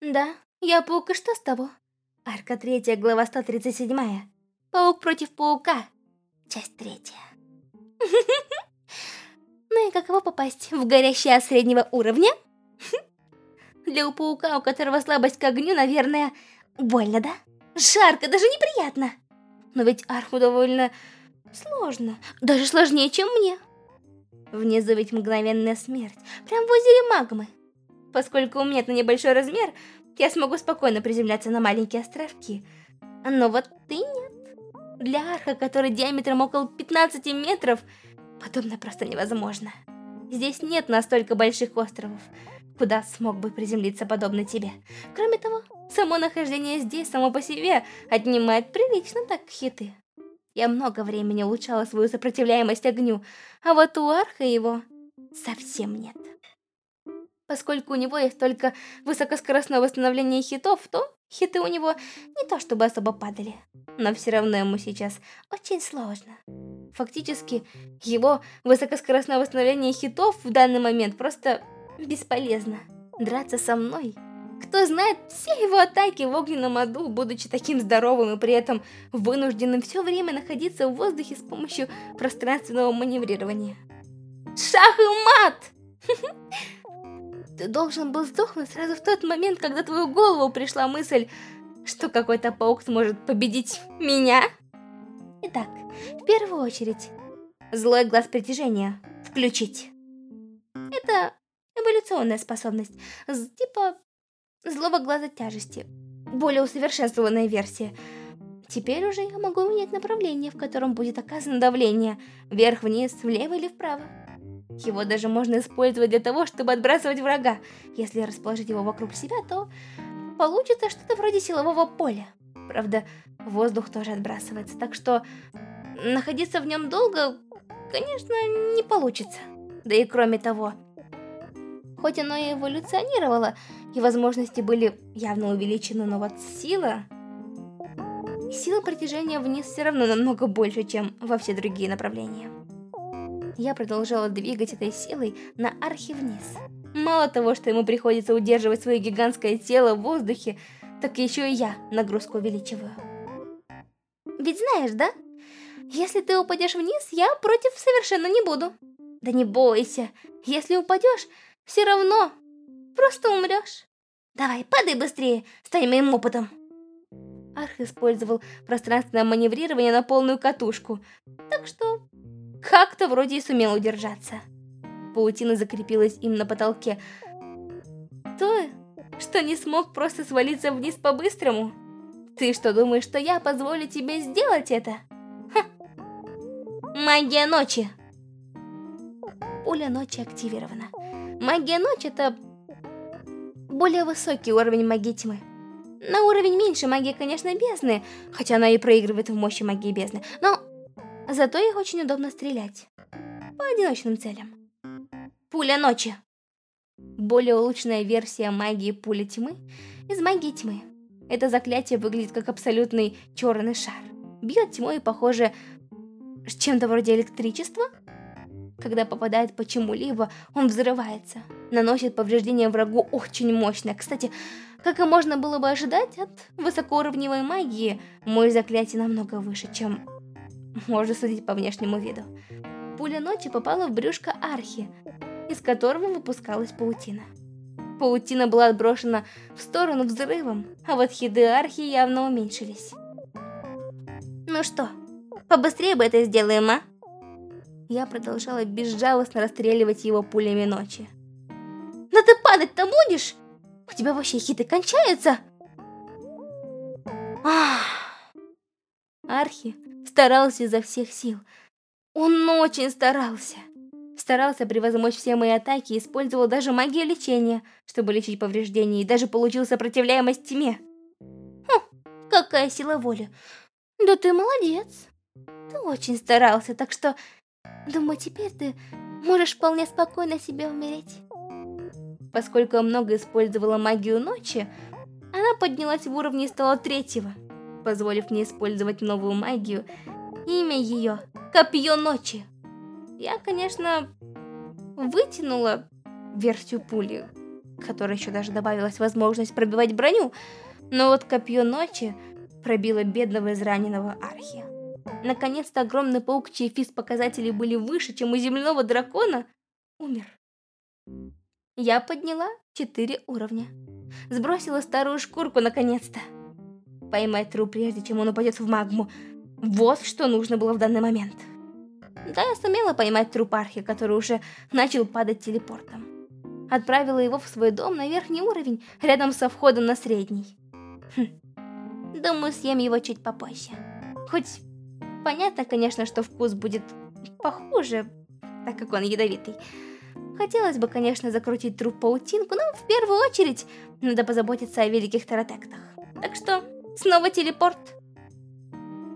Да, я паук, и что с того? Арка 3, глава 137. Паук против паука. Часть третья. Ну и каково попасть в горящий от среднего уровня? Для паука, у которого слабость к огню, наверное, больно, да? Жарко, даже неприятно. Но ведь арху довольно сложно, даже сложнее, чем мне. Внизу ведь мгновенная смерть, прям в озере магмы. Поскольку у меня это небольшой размер, я смогу спокойно приземляться на маленькие островки. Но вот ты нет. Для арха, который диаметром около 15 метров, подобное просто невозможно. Здесь нет настолько больших островов, куда смог бы приземлиться подобно тебе. Кроме того, само нахождение здесь само по себе отнимает прилично так хиты. Я много времени улучшала свою сопротивляемость огню, а вот у Арха его совсем нет. Поскольку у него есть только высокоскоростное восстановление хитов, то хиты у него не то чтобы особо падали. Но все равно ему сейчас очень сложно. Фактически, его высокоскоростное восстановление хитов в данный момент просто бесполезно. Драться со мной кто знает все его атаки в огненном аду, будучи таким здоровым и при этом вынужденным все время находиться в воздухе с помощью пространственного маневрирования. Шах и мат! Ты должен был сдохнуть сразу в тот момент, когда твою голову пришла мысль, что какой-то паук сможет победить меня. Итак, в первую очередь, злой глаз притяжения включить. Это эволюционная способность, типа злого глаза тяжести. Более усовершенствованная версия. Теперь уже я могу менять направление, в котором будет оказано давление. Вверх-вниз, влево или вправо. Его даже можно использовать для того, чтобы отбрасывать врага. Если расположить его вокруг себя, то получится что-то вроде силового поля. Правда, воздух тоже отбрасывается, так что находиться в нем долго, конечно, не получится. Да и кроме того, Хоть оно и эволюционировало, и возможности были явно увеличены, но вот сила... Сила притяжения вниз все равно намного больше, чем во все другие направления. Я продолжала двигать этой силой на архи вниз. Мало того, что ему приходится удерживать свое гигантское тело в воздухе, так еще и я нагрузку увеличиваю. Ведь знаешь, да? Если ты упадешь вниз, я против совершенно не буду. Да не бойся, если упадешь, все равно просто умрешь. Давай, падай быстрее, стань моим опытом. Арх использовал пространственное маневрирование на полную катушку, так что как-то вроде и сумел удержаться. Паутина закрепилась им на потолке. То, что не смог просто свалиться вниз по-быстрому. Ты что, думаешь, что я позволю тебе сделать это? Ха. Магия ночи. Пуля ночи активирована. Магия ночи это более высокий уровень магии тьмы. На уровень меньше магии, конечно, бездны, хотя она и проигрывает в мощи магии бездны, но зато их очень удобно стрелять. По одиночным целям. Пуля ночи. Более улучшенная версия магии пули тьмы из магии тьмы. Это заклятие выглядит как абсолютный черный шар. Бьет тьмой и похоже чем-то вроде электричества, когда попадает по чему-либо, он взрывается. Наносит повреждения врагу очень мощно. Кстати, как и можно было бы ожидать от высокоуровневой магии, мой заклятие намного выше, чем можно судить по внешнему виду. Пуля ночи попала в брюшко архи, из которого выпускалась паутина. Паутина была отброшена в сторону взрывом, а вот хиды архи явно уменьшились. Ну что, побыстрее бы это сделаем, а? Я продолжала безжалостно расстреливать его пулями ночи. «Да ты падать-то будешь? У тебя вообще хиты кончаются?» Ах. Архи старался изо всех сил. Он очень старался. Старался превозмочь все мои атаки, использовал даже магию лечения, чтобы лечить повреждения, и даже получил сопротивляемость тьме. Хм, какая сила воли. Да ты молодец. Ты очень старался, так что Думаю, теперь ты можешь вполне спокойно себе умереть. Поскольку я много использовала магию ночи, она поднялась в уровне и стала третьего, позволив мне использовать новую магию. Имя ее — Копье Ночи. Я, конечно, вытянула версию пули. которой еще даже добавилась возможность пробивать броню, но вот копье ночи пробило бедного израненного Архи. Наконец-то огромный паук, чьи физ-показатели были выше, чем у земляного дракона, умер. Я подняла четыре уровня. Сбросила старую шкурку наконец-то. Поймать труп прежде, чем он упадет в магму. Вот что нужно было в данный момент. Да, я сумела поймать труп Архи, который уже начал падать телепортом. Отправила его в свой дом на верхний уровень, рядом со входом на средний. Хм. Думаю, съем его чуть попозже. Хоть понятно, конечно, что вкус будет похуже, так как он ядовитый. Хотелось бы, конечно, закрутить труп паутинку, но в первую очередь надо позаботиться о великих таратектах. Так что, снова телепорт.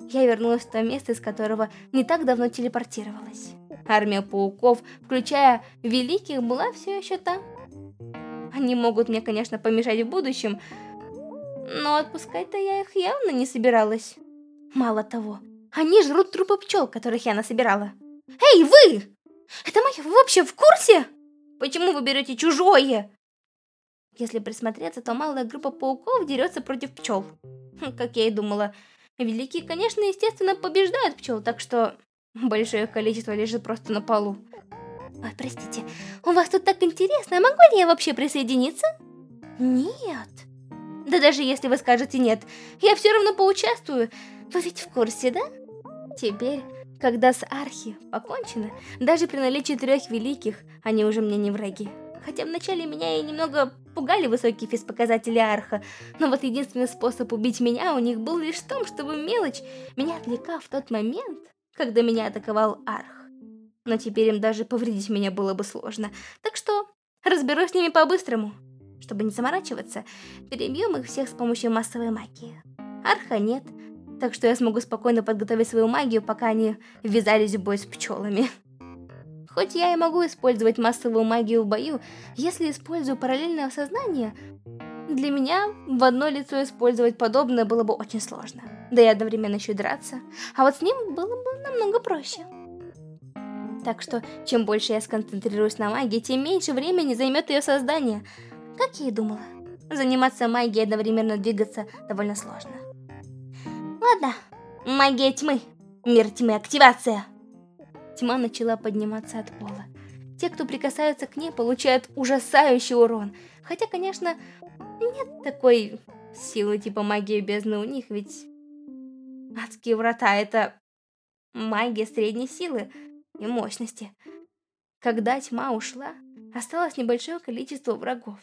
Я вернулась в то место, из которого не так давно телепортировалась. Армия пауков, включая великих, была все еще там. Они могут мне, конечно, помешать в будущем, но отпускать-то я их явно не собиралась. Мало того, они жрут трупы пчел, которых я насобирала. Эй, вы! Это вы вообще в курсе? Почему вы берете чужое? Если присмотреться, то малая группа пауков дерется против пчел. Как я и думала. Великие, конечно, естественно, побеждают пчел, так что большое количество лежит просто на полу. Ой, простите, у вас тут так интересно, а могу ли я вообще присоединиться? Нет. Да даже если вы скажете нет, я все равно поучаствую. Вы ведь в курсе, да? Теперь когда с Архи покончено, даже при наличии трех великих, они уже мне не враги. Хотя вначале меня и немного пугали высокие физпоказатели Арха, но вот единственный способ убить меня у них был лишь в том, чтобы мелочь меня отвлекала в тот момент, когда меня атаковал Арх. Но теперь им даже повредить меня было бы сложно, так что разберусь с ними по-быстрому. Чтобы не заморачиваться, перебьем их всех с помощью массовой магии. Арха нет, так что я смогу спокойно подготовить свою магию, пока они ввязались в бой с пчелами. Хоть я и могу использовать массовую магию в бою, если использую параллельное сознание, для меня в одно лицо использовать подобное было бы очень сложно. Да и одновременно еще драться. А вот с ним было бы намного проще. Так что, чем больше я сконцентрируюсь на магии, тем меньше времени займет ее создание. Как я и думала. Заниматься магией и одновременно двигаться довольно сложно. Ладно, магия тьмы. Мир тьмы, активация. Тьма начала подниматься от пола. Те, кто прикасаются к ней, получают ужасающий урон. Хотя, конечно, нет такой силы типа магии бездны у них, ведь адские врата — это магия средней силы и мощности. Когда тьма ушла, осталось небольшое количество врагов.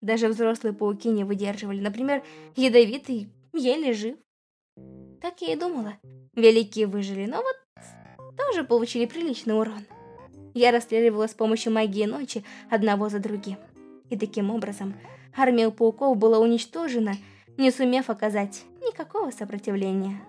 Даже взрослые пауки не выдерживали. Например, ядовитый еле жив. Так я и думала. Великие выжили, но вот тоже получили приличный урон. Я расстреливала с помощью магии ночи одного за другим. И таким образом армия пауков была уничтожена, не сумев оказать никакого сопротивления.